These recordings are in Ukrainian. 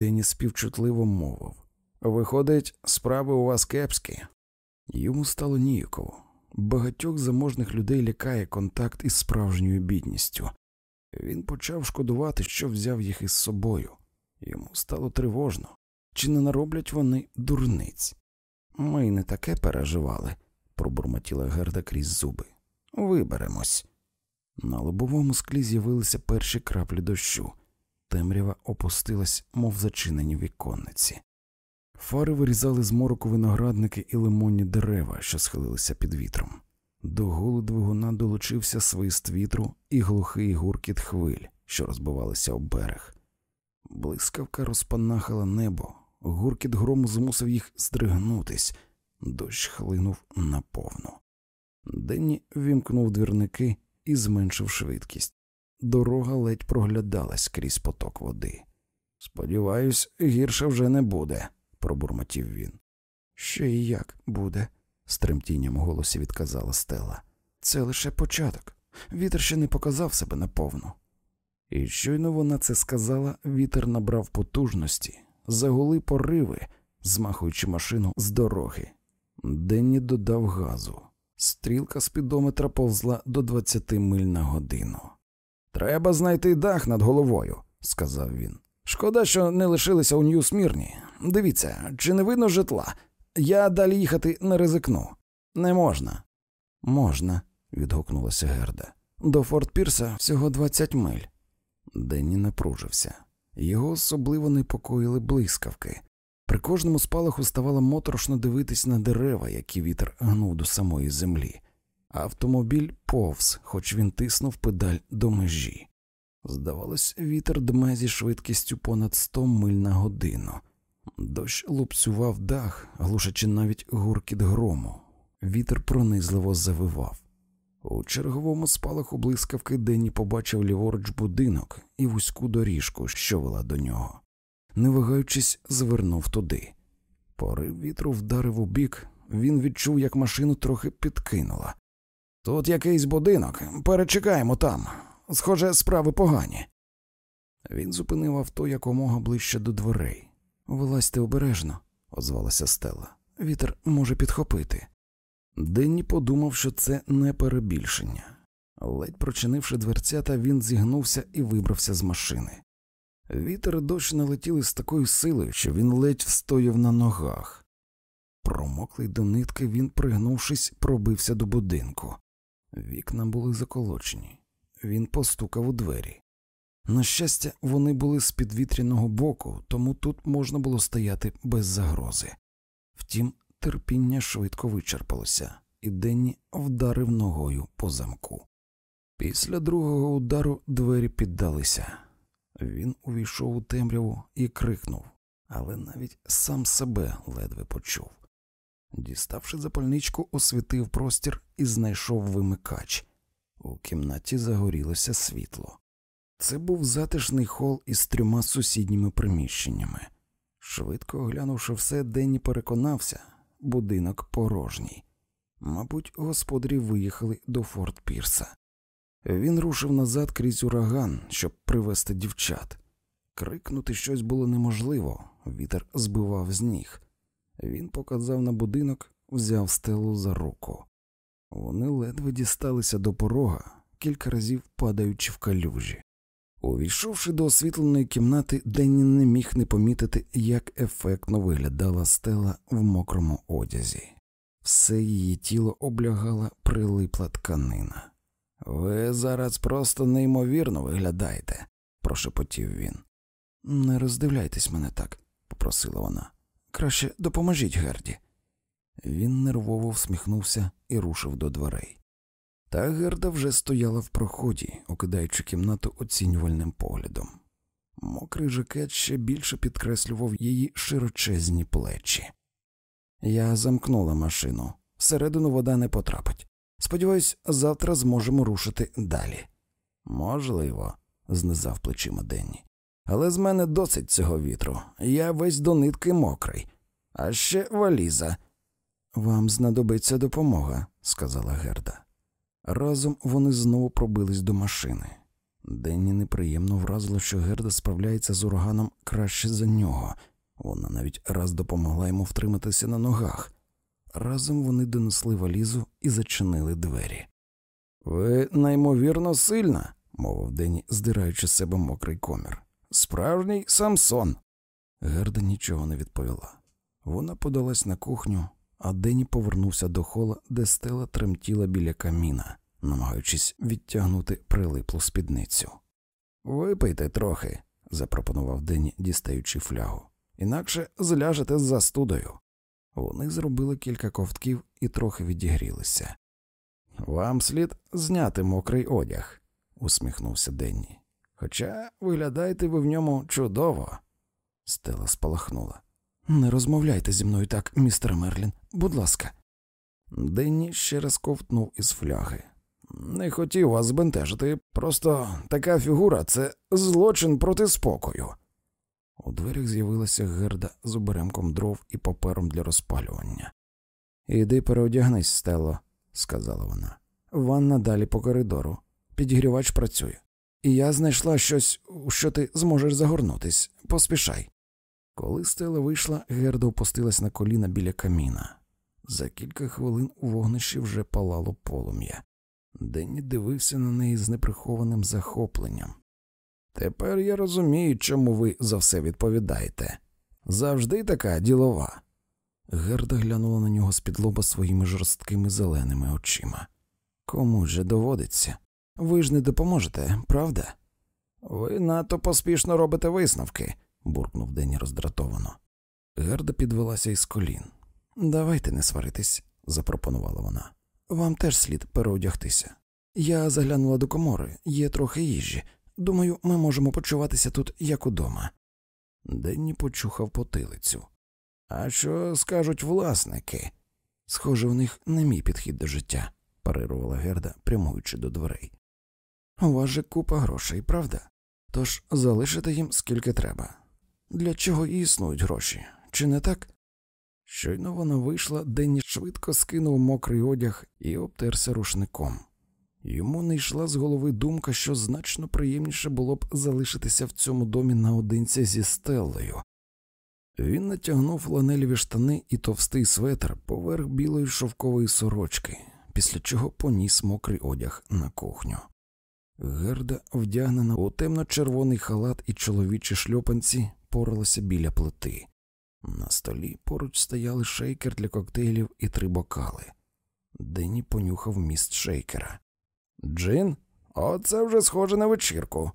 Денні співчутливо мовив Виходить, справи у вас кепські. Йому стало ніяково. Багатьох заможних людей лякає контакт із справжньою бідністю. Він почав шкодувати, що взяв їх із собою. Йому стало тривожно, чи не нароблять вони дурниць. Ми не таке переживали, пробурмотіла Герда крізь зуби. Виберемось. На лобовому склі з'явилися перші краплі дощу. Темрява опустилась, мов зачинені віконниці. Фари вирізали з мороку виноградники і лимонні дерева, що схилилися під вітром. До гулу двигуна долучився свист вітру і глухий гуркіт хвиль, що розбивалися об берег. Блискавка розпанахала небо, гуркіт грому змусив їх здригнутись, дощ хлинув наповну. Денні вімкнув двірники і зменшив швидкість. Дорога ледь проглядалась крізь поток води. Сподіваюсь, гірше вже не буде, пробурмотів він. Ще і як буде, з тремтінням у голосі відказала Стела. Це лише початок. Вітер ще не показав себе наповну. І щойно вона це сказала, вітер набрав потужності, загули пориви, змахуючи машину з дороги. Денні додав газу. Стрілка спідометра повзла до 20 миль на годину. Треба знайти дах над головою, сказав він. Шкода, що не лишилися у Нью-Смірні. Дивіться, чи не видно житла? Я далі їхати не ризикну. Не можна. Можна, відгукнулася Герда. До Форт Пірса всього 20 миль. Денні напружився. Його особливо непокоїли блискавки. При кожному спалаху ставало моторошно дивитись на дерева, які вітер гнув до самої землі. Автомобіль повз, хоч він тиснув педаль до межі. Здавалось, вітер дме зі швидкістю понад 100 миль на годину. Дощ лупцював дах, глушачи навіть гуркіт грому. Вітер пронизливо завивав. У черговому спалаху блискавки Денні побачив ліворуч будинок і вузьку доріжку, що вела до нього. Не вагаючись, звернув туди. Порив вітру вдарив у бік, він відчув, як машину трохи підкинула. Тут якийсь будинок, перечекаємо там. Схоже, справи погані. Він зупинив авто якомога ближче до дверей. Вилазьте обережно, озвалася Стелла. Вітер може підхопити. Денні подумав, що це не перебільшення. Ледь прочинивши дверцята, він зігнувся і вибрався з машини. Вітер і дощ налетіли з такою силою, що він ледь встояв на ногах. Промоклий до нитки, він, пригнувшись, пробився до будинку. Вікна були заколочені. Він постукав у двері. На щастя, вони були з підвітряного боку, тому тут можна було стояти без загрози. Втім, терпіння швидко вичерпалося, і Денні вдарив ногою по замку. Після другого удару двері піддалися. Він увійшов у темряву і крикнув, але навіть сам себе ледве почув. Діставши запальничку, освітив простір і знайшов вимикач. У кімнаті загорілося світло. Це був затишний хол із трьома сусідніми приміщеннями. Швидко оглянувши все, Денні переконався будинок порожній. Мабуть, господарі виїхали до Форт Пірса. Він рушив назад крізь ураган, щоб привезти дівчат. Крикнути щось було неможливо, вітер збивав з ніг. Він показав на будинок, взяв стелу за руку. Вони ледве дісталися до порога, кілька разів падаючи в калюжі. Увійшовши до освітленої кімнати, Денні не міг не помітити, як ефектно виглядала стела в мокрому одязі. Все її тіло облягала прилипла тканина. Ви зараз просто неймовірно виглядаєте, прошепотів він. Не роздивляйтесь мене так, попросила вона. Краще допоможіть Герді. Він нервово всміхнувся і рушив до дверей. Та Герда вже стояла в проході, окидаючи кімнату оцінювальним поглядом. Мокрий жакет ще більше підкреслював її широчезні плечі. Я замкнула машину. Всередину вода не потрапить. Сподіваюсь, завтра зможемо рушити далі. Можливо, знизав плечима Денні. Але з мене досить цього вітру. Я весь до нитки мокрий, а ще валіза. Вам знадобиться допомога, сказала Герда. Разом вони знову пробились до машини. Денні неприємно вразило, що Герда справляється з ураганом краще за нього. Вона навіть раз допомогла йому втриматися на ногах. Разом вони донесли валізу і зачинили двері. Ви неймовірно сильна, мовив Денні, здираючи з себе мокрий комір. Справжній Самсон. Герда нічого не відповіла. Вона подалась на кухню, а Дені повернувся до хола, де стела тремтіла біля каміна, намагаючись відтягнути прилиплу спідницю. Випийте трохи, запропонував Дені, дістаючи флягу, інакше зляжете з застудою. Вони зробили кілька ковтків і трохи відігрілися. Вам слід зняти мокрий одяг, усміхнувся Денні. Хоча виглядаєте ви в ньому чудово. Стела спалахнула. Не розмовляйте зі мною так, містер Мерлін, будь ласка. Денні ще раз ковтнув із фляги. Не хотів вас збентежити, просто така фігура це злочин проти спокою. У дверях з'явилася герда з оберемком дров і папером для розпалювання. Іди переодягнись, Стело, сказала вона. Ванна далі по коридору. Підігрівач працює. І я знайшла щось, у що ти зможеш загорнутись. Поспішай. Коли Стела вийшла, Герда опустилась на коліна біля каміна. За кілька хвилин у вогнищі вже палало полум'я. Денні дивився на неї з неприхованим захопленням. Тепер я розумію, чому ви за все відповідаєте. Завжди така ділова. Герда глянула на нього з-під лоба своїми жорсткими зеленими очима. Кому же доводиться? Ви ж не допоможете, правда? Ви надто поспішно робите висновки, буркнув Дені роздратовано. Герда підвелася із колін. Давайте не сваритись, запропонувала вона. Вам теж слід переодягтися. Я заглянула до комори, є трохи їжі. Думаю, ми можемо почуватися тут як удома. Денні почухав потилицю. А що скажуть власники? Схоже, у них не мій підхід до життя, парирувала Герда, прямуючи до дверей. У вас же купа грошей, правда? Тож залишите їм скільки треба. Для чого і існують гроші, чи не так? Щойно вона вийшла, Денні швидко скинув мокрий одяг і обтерся рушником. Йому не йшла з голови думка, що значно приємніше було б залишитися в цьому домі наодинці зі стеллею. Він натягнув фланеліві штани і товстий светр поверх білої шовкової сорочки, після чого поніс мокрий одяг на кухню. Герда, вдягнена у темно-червоний халат і чоловічі шльопанці, поралася біля плити. На столі поруч стояли шейкер для коктейлів і три бокали. Денні понюхав міст шейкера. Джин? Оце вже схоже на вечірку.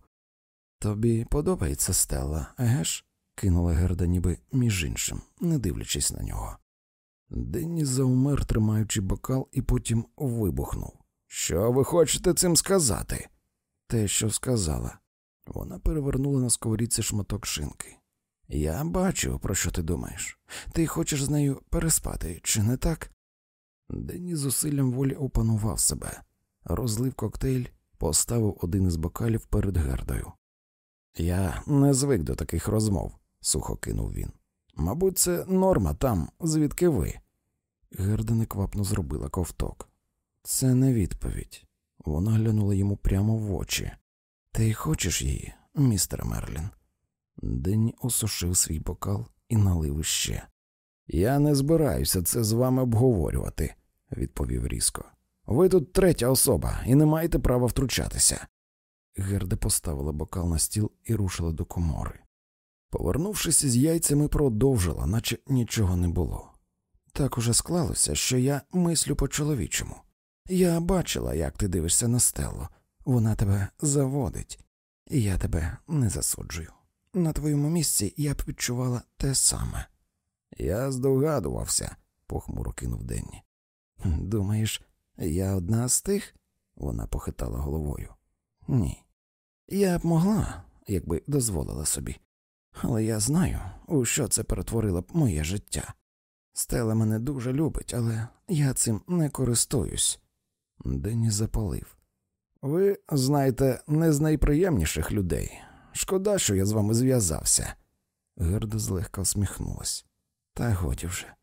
Тобі подобається стела, егеш? кинула Герда, ніби між іншим, не дивлячись на нього. Денні заумер, тримаючи бокал, і потім вибухнув. Що ви хочете цим сказати? Те, що сказала. Вона перевернула на сковорідці шматок шинки. Я бачу, про що ти думаєш. Ти хочеш з нею переспати, чи не так? Денні зусиллям волі опанував себе, розлив коктейль, поставив один із бокалів перед гердою. Я не звик до таких розмов, сухо кинув він. Мабуть, це норма там, звідки ви. Герда неквапно зробила ковток. Це не відповідь. Вона глянула йому прямо в очі. Ти хочеш її, містер Мерлін? Денні осушив свій бокал і налив іще. Я не збираюся це з вами обговорювати, відповів різко. Ви тут третя особа і не маєте права втручатися. Герда поставила бокал на стіл і рушила до комори. Повернувшись із яйцями, продовжила, наче нічого не було. Так уже склалося, що я мислю по чоловічому. Я бачила, як ти дивишся на стелу. Вона тебе заводить, і я тебе не засуджую. На твоєму місці я б відчувала те саме. Я здогадувався, похмуро кинув Денні. Думаєш, я одна з тих? Вона похитала головою. Ні. Я б могла, якби дозволила собі. Але я знаю, у що це перетворило б моє життя. Стела мене дуже любить, але я цим не користуюсь. Денні запалив. Ви знаєте, не з найприємніших людей. Шкода, що я з вами зв'язався. Герда злегка всміхнулась. Та годі вже.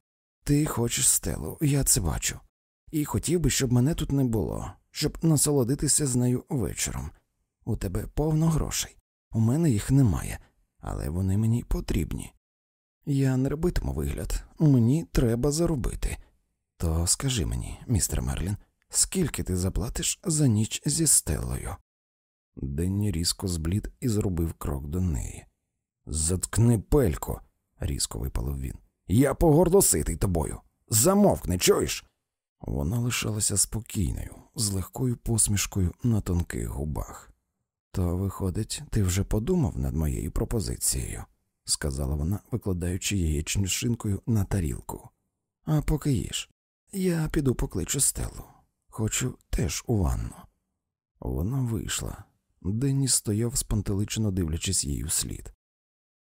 Ти хочеш стелу, я це бачу. І хотів би, щоб мене тут не було, щоб насолодитися з нею вечором. У тебе повно грошей. У мене їх немає, але вони мені потрібні. Я не робитиму вигляд, мені треба заробити. То скажи мені, містер Мерлін, скільки ти заплатиш за ніч зі стелою? Денні різко зблід і зробив крок до неї. Заткни пелько, різко випалив він. Я погордоситий тобою. Замовкни, чуєш? Вона лишалася спокійною, з легкою посмішкою на тонких губах. То, виходить, ти вже подумав над моєю пропозицією, сказала вона, викладаючи яєчню шинкою на тарілку. А поки їж, я піду покличу стелу. Хочу теж у ванну. Вона вийшла. Денні стояв спантеличено дивлячись їй слід.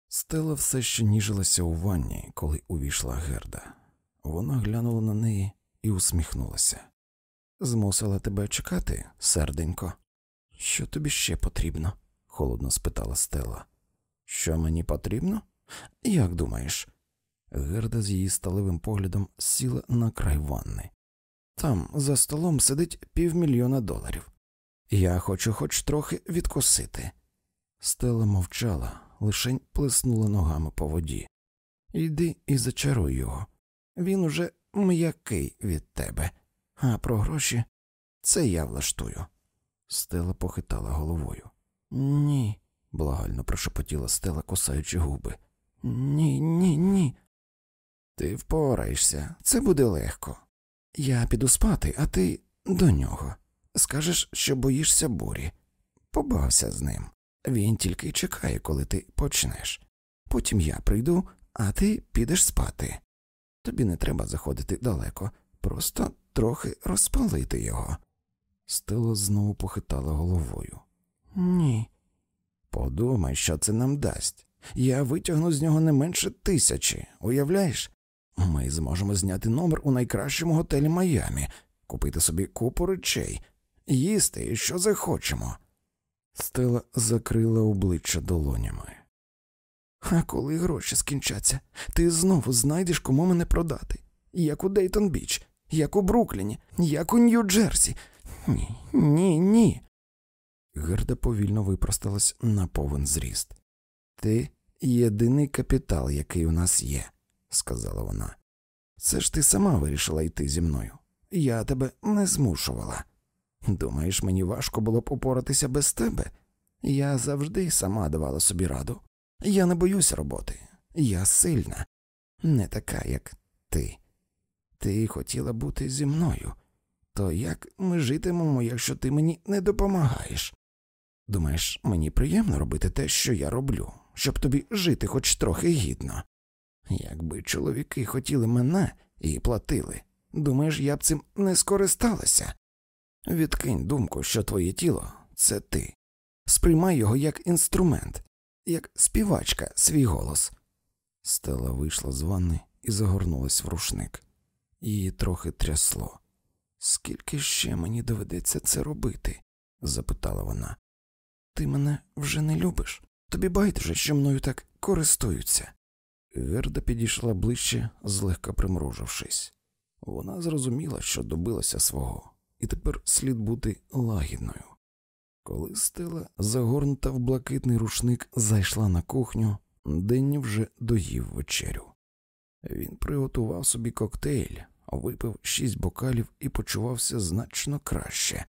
Стела все ще ніжилася у ванні, коли увійшла Герда. Вона глянула на неї і усміхнулася. Змусила тебе чекати, серденько. Що тобі ще потрібно? холодно спитала Стела. Що мені потрібно? Як думаєш? Герда з її сталевим поглядом сіла на край ванни. Там за столом сидить півмільйона доларів. Я хочу хоч трохи відкусити. Стела мовчала, лишень плеснула ногами по воді. Йди і зачаруй його. Він уже м'який від тебе, а про гроші це я влаштую. Стела похитала головою. Ні, благально прошепотіла стела, косаючи губи. Ні, ні, ні. Ти впораєшся, це буде легко. Я піду спати, а ти до нього. Скажеш, що боїшся бурі. Побався з ним. Він тільки чекає, коли ти почнеш. Потім я прийду, а ти підеш спати. Тобі не треба заходити далеко, просто трохи розпалити його. Стела знову похитала головою. Ні. Подумай, що це нам дасть. Я витягну з нього не менше тисячі, уявляєш? Ми зможемо зняти номер у найкращому готелі Майамі, купити собі купу речей, їсти, що захочемо. Стела закрила обличчя долонями. А коли гроші скінчаться, ти знову знайдеш, кому мене продати, як у Дейтон Біч, як у Брукліні, як у Нью-Джерсі. Ні, ні, ні. Герда повільно випросталась на повен зріст. Ти єдиний капітал, який у нас є, сказала вона. Це ж ти сама вирішила йти зі мною. Я тебе не змушувала. Думаєш, мені важко було б упоратися без тебе? Я завжди сама давала собі раду. Я не боюся роботи. Я сильна, не така, як ти. Ти хотіла бути зі мною. То як ми житимемо, якщо ти мені не допомагаєш? Думаєш, мені приємно робити те, що я роблю, щоб тобі жити хоч трохи гідно. Якби чоловіки хотіли мене і платили, думаєш, я б цим не скористалася? Відкинь думку, що твоє тіло це ти. Сприймай його як інструмент, як співачка свій голос. Стела вийшла з ванни і загорнулась в рушник. Її трохи трясло. Скільки ще мені доведеться це робити? запитала вона. Ти мене вже не любиш? Тобі байдуже, що мною так користуються. Герда підійшла ближче, злегка примружившись. Вона зрозуміла, що добилася свого, і тепер слід бути лагідною. Коли стела, загорнута в блакитний рушник, зайшла на кухню, Денні вже доїв вечерю. Він приготував собі коктейль, випив шість бокалів і почувався значно краще.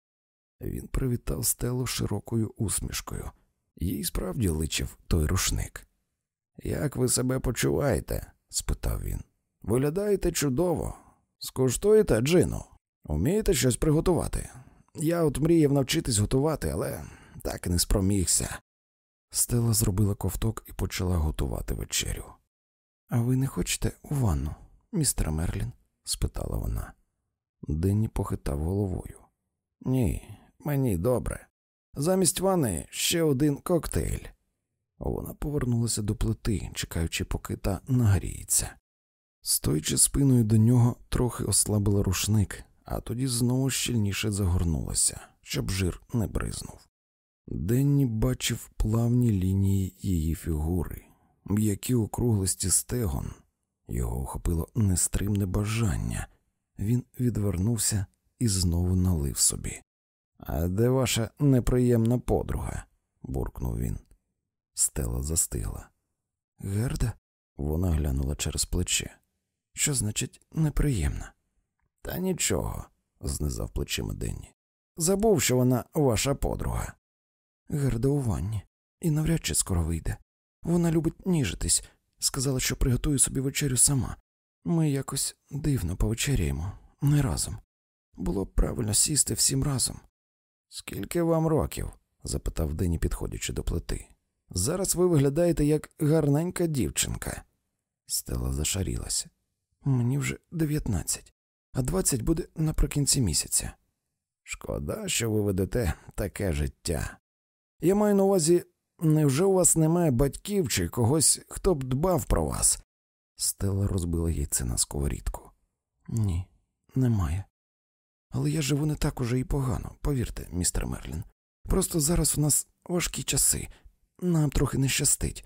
Він привітав стелу широкою усмішкою, їй справді личив той рушник. Як ви себе почуваєте? спитав він. Виглядаєте чудово. Скуштуєте, Джину? Умієте щось приготувати? Я от мріяв навчитись готувати, але так і не спромігся. Стела зробила ковток і почала готувати вечерю. А ви не хочете у ванну, містер Мерлін? спитала вона. Денні похитав головою. Ні, мені добре. Замість ванни ще один коктейль. Вона повернулася до плити, чекаючи, поки та нагріється. Стоючи спиною до нього, трохи ослабила рушник, а тоді знову щільніше загорнулася, щоб жир не бризнув. Денні бачив плавні лінії її фігури, м'які округлості стегон. Його охопило нестримне бажання. Він відвернувся і знову налив собі. А де ваша неприємна подруга? буркнув він. Стела застигла. Герда? Вона глянула через плече. Що значить неприємна? Та нічого, знизав плечима Денні. Забув, що вона ваша подруга. Герда у ванні, і навряд чи скоро вийде. Вона любить ніжитись, сказала, що приготує собі вечерю сама. Ми якось дивно повечеряємо, не разом. Було б правильно сісти всім разом. Скільки вам років? запитав Дені, підходячи до плити. Зараз ви виглядаєте як гарненька дівчинка. Стела зашарілася. Мені вже дев'ятнадцять, а двадцять буде наприкінці місяця. Шкода, що ви ведете таке життя. Я маю на увазі, невже у вас немає батьків чи когось, хто б дбав про вас? Стела розбила яйце на сковорідку. Ні, немає. Але я живу не так уже і погано, повірте, містер Мерлін. Просто зараз у нас важкі часи, нам трохи не щастить.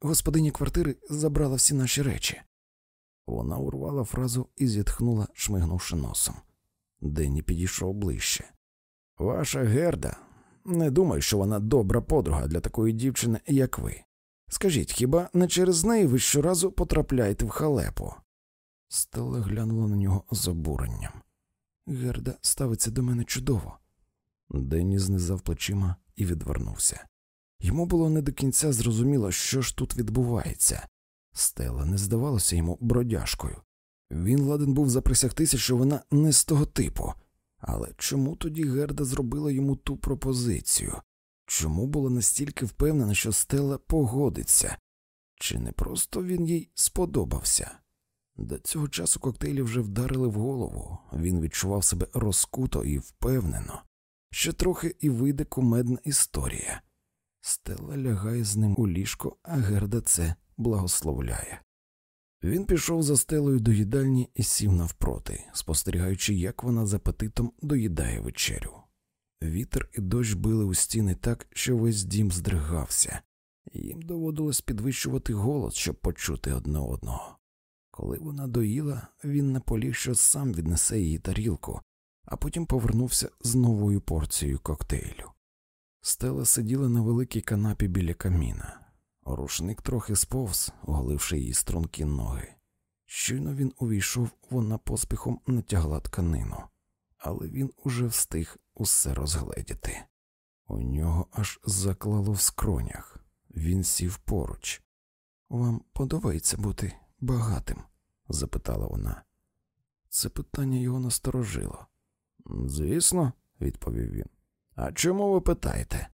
Господиня квартири забрала всі наші речі. Вона урвала фразу і зітхнула, шмигнувши носом. Денні підійшов ближче. Ваша герда. Не думаю, що вона добра подруга для такої дівчини, як ви. Скажіть, хіба не через неї ви щоразу потрапляєте в халепу? Стелла глянула на нього з обуренням. Герда ставиться до мене чудово. Денні знизав плечима і відвернувся. Йому було не до кінця зрозуміло, що ж тут відбувається. Стела не здавалося йому бродяжкою. Він ладен був заприсягтися, що вона не з того типу. Але чому тоді Герда зробила йому ту пропозицію? Чому була настільки впевнена, що Стела погодиться? Чи не просто він їй сподобався? До цього часу коктейлі вже вдарили в голову, він відчував себе розкуто і впевнено, що трохи і вийде кумедна історія. Стела лягає з ним у ліжко, а Герда це благословляє. Він пішов за стелою до їдальні і сів навпроти, спостерігаючи, як вона з апетитом доїдає вечерю. Вітер і дощ били у стіни так, що весь дім здригався, їм доводилось підвищувати голос, щоб почути одне одного. Коли вона доїла, він наполіг, що сам віднесе її тарілку, а потім повернувся з новою порцією коктейлю. Стела сиділа на великій канапі біля каміна. Рушник трохи сповз, оголивши її стрункі ноги. Щойно він увійшов, вона поспіхом натягла тканину, але він уже встиг усе розгледіти. У нього аж заклало в скронях. Він сів поруч. Вам подобається бути багатим? запитала вона. Це питання його насторожило. Звісно, відповів він. А чому ви питаєте?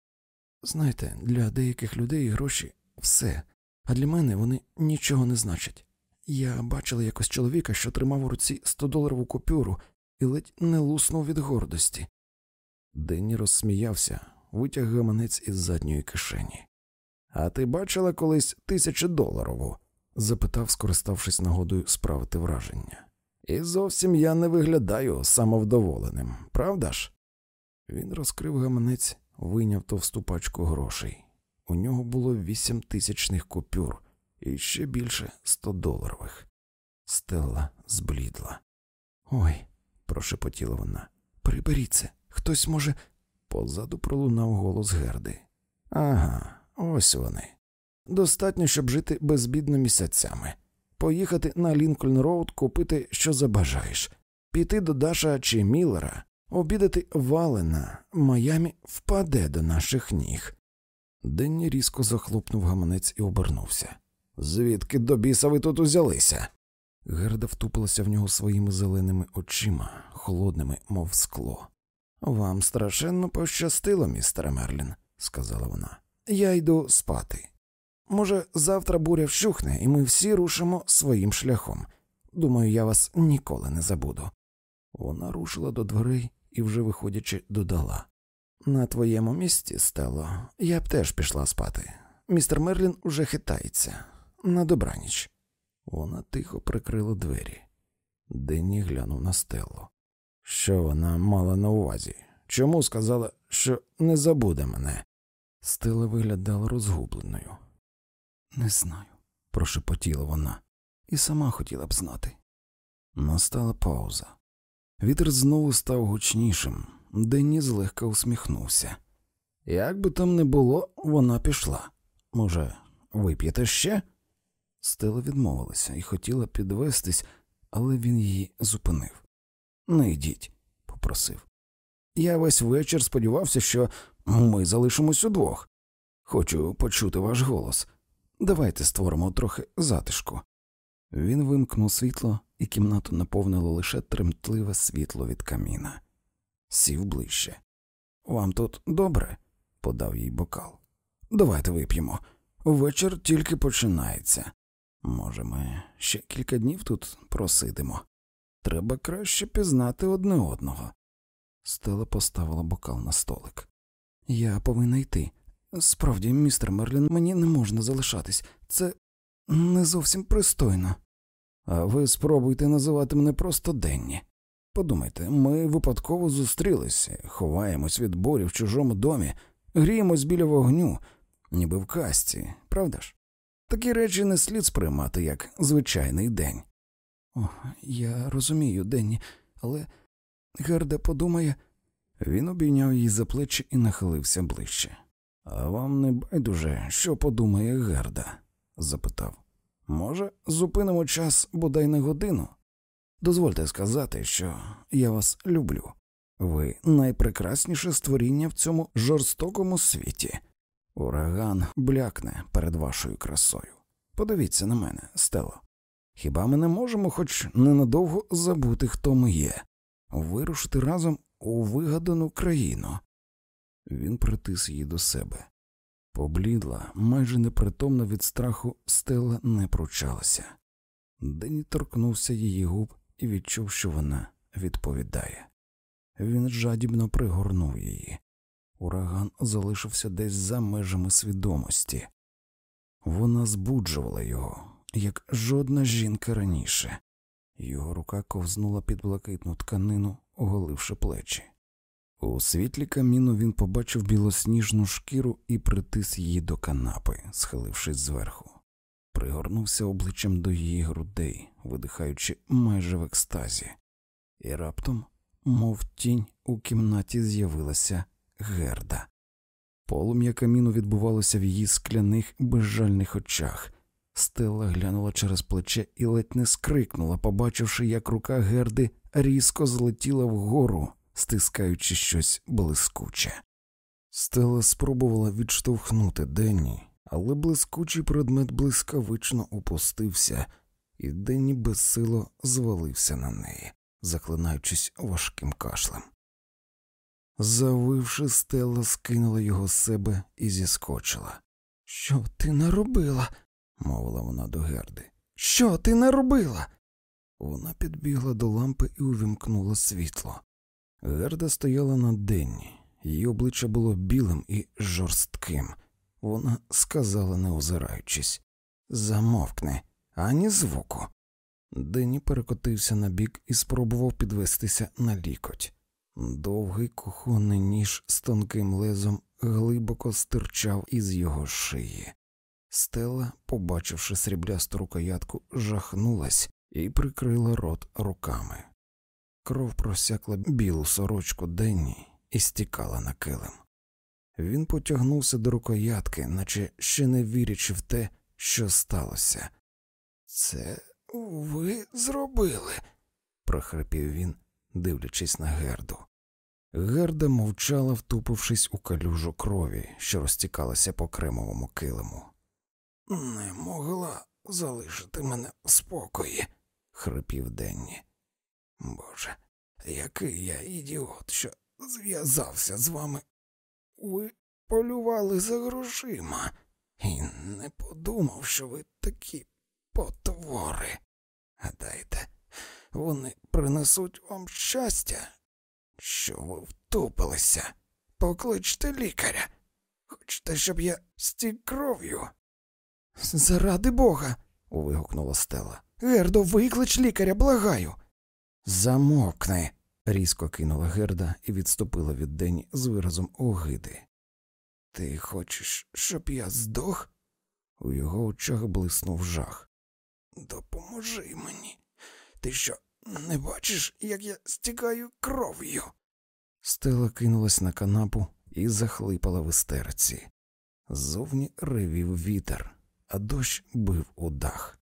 Знаєте, для деяких людей гроші все, а для мене вони нічого не значать. Я бачила якось чоловіка, що тримав у руці 100-доларову купюру і ледь не луснув від гордості. Денні розсміявся, витяг гаманець із задньої кишені. А ти бачила колись тисячедоларову? запитав, скориставшись нагодою справити враження. І зовсім я не виглядаю самовдоволеним, правда ж? Він розкрив гаманець, вийняв товсту пачку грошей. У нього було вісім тисячних купюр і ще більше сто доларових. Стелла зблідла. Ой, прошепотіла вона. Приберіться, хтось може. Позаду пролунав голос Герди. Ага, ось вони. Достатньо, щоб жити безбідно місяцями, поїхати на Лінкольн Роуд, купити, що забажаєш, піти до Даша чи Міллера, обідати Валена, Майамі впаде до наших ніг. Денні різко захлопнув гаманець і обернувся. Звідки до біса ви тут узялися? Герда втупилася в нього своїми зеленими очима, холодними, мов скло. Вам страшенно пощастило, містере Мерлін, сказала вона. Я йду спати. Може, завтра буря вщухне, і ми всі рушимо своїм шляхом. Думаю, я вас ніколи не забуду. Вона рушила до дверей і, вже виходячи, додала На твоєму місці, Стело, я б теж пішла спати. Містер Мерлін уже хитається. На добраніч. Вона тихо прикрила двері. Денні глянув на Стеллу. Що вона мала на увазі? Чому сказала, що не забуде мене? Стела виглядала розгубленою. Не знаю, прошепотіла вона, і сама хотіла б знати. Настала пауза. Вітер знову став гучнішим, Денні злегка усміхнувся. Як би там не було, вона пішла. Може, вип'єте ще? Стела відмовилася і хотіла підвестись, але він її зупинив. Не йдіть, попросив. Я весь вечір сподівався, що ми залишимось удвох. Хочу почути ваш голос. Давайте створимо трохи затишку. Він вимкнув світло, і кімнату наповнило лише тремтливе світло від каміна. Сів ближче. Вам тут добре? подав їй бокал. Давайте вип'ємо. Вечір тільки починається. Може, ми ще кілька днів тут просидимо. Треба краще пізнати одне одного. Стела поставила бокал на столик. Я повинна йти. Справді, містер Мерлін, мені не можна залишатись. Це не зовсім пристойно. А ви спробуйте називати мене просто Денні. Подумайте, ми випадково зустрілися, ховаємось від борів в чужому домі, гріємось біля вогню, ніби в касті, правда ж? Такі речі не слід сприймати як звичайний день. О, я розумію, Денні, але Герда подумає. Він обійняв її за плечі і нахилився ближче. А вам не байдуже, що подумає Герда? запитав. Може, зупинимо час бодай на годину? Дозвольте сказати, що я вас люблю. Ви найпрекрасніше створіння в цьому жорстокому світі. Ураган блякне перед вашою красою. Подивіться на мене, Стело. Хіба ми не можемо хоч ненадовго забути, хто ми є, вирушити разом у вигадану країну? Він притис її до себе. Поблідла, майже непритомна від страху, стела не пручалася. Дені торкнувся її губ і відчув, що вона відповідає. Він жадібно пригорнув її. Ураган залишився десь за межами свідомості. Вона збуджувала його, як жодна жінка раніше. Його рука ковзнула під блакитну тканину, оголивши плечі. У світлі каміну він побачив білосніжну шкіру і притис її до канапи, схилившись зверху, пригорнувся обличчям до її грудей, видихаючи майже в екстазі, і раптом, мов тінь, у кімнаті з'явилася герда. Полум'я каміну відбувалося в її скляних безжальних очах. Стелла глянула через плече і ледь не скрикнула, побачивши, як рука герди різко злетіла вгору стискаючи щось блискуче. Стела спробувала відштовхнути Денні, але блискучий предмет блискавично опустився, і Денні безсило звалився на неї, заклинаючись важким кашлем. Завивши, стела скинула його з себе і зіскочила. Що ти наробила? мовила вона до Герди. Що ти наробила? Вона підбігла до лампи і увімкнула світло. Герда стояла на денні, її обличчя було білим і жорстким. Вона сказала, не озираючись замовкни, ані звуку. Денні перекотився на бік і спробував підвестися на лікоть. Довгий кухонний ніж з тонким лезом глибоко стирчав із його шиї. Стела, побачивши сріблясту рукоятку, жахнулась і прикрила рот руками. Кров просякла білу сорочку Денні і стікала на килим. Він потягнувся до рукоятки, наче ще не вірячи в те, що сталося. Це ви зробили, прохрипів він, дивлячись на герду. Герда мовчала, втупившись у калюжу крові, що розтікалася по кремовому килиму. Не могла залишити мене в спокої, хрипів Денні. Боже, який я ідіот, що зв'язався з вами. Ви полювали за грошима і не подумав, що ви такі потвори. Гадайте, вони принесуть вам щастя, що ви втупилися. Покличте лікаря. Хочете, щоб я стік кров'ю? Заради бога. вигукнула Стела. Гердо, виклич лікаря, благаю. Замовкни, різко кинула Герда і відступила від день з виразом огиди. Ти хочеш, щоб я здох? У його очах блиснув жах. Допоможи мені. Ти що, не бачиш, як я стікаю кров'ю? Стела кинулась на канапу і захлипала в істерці. Ззовні ревів вітер, а дощ бив у дах.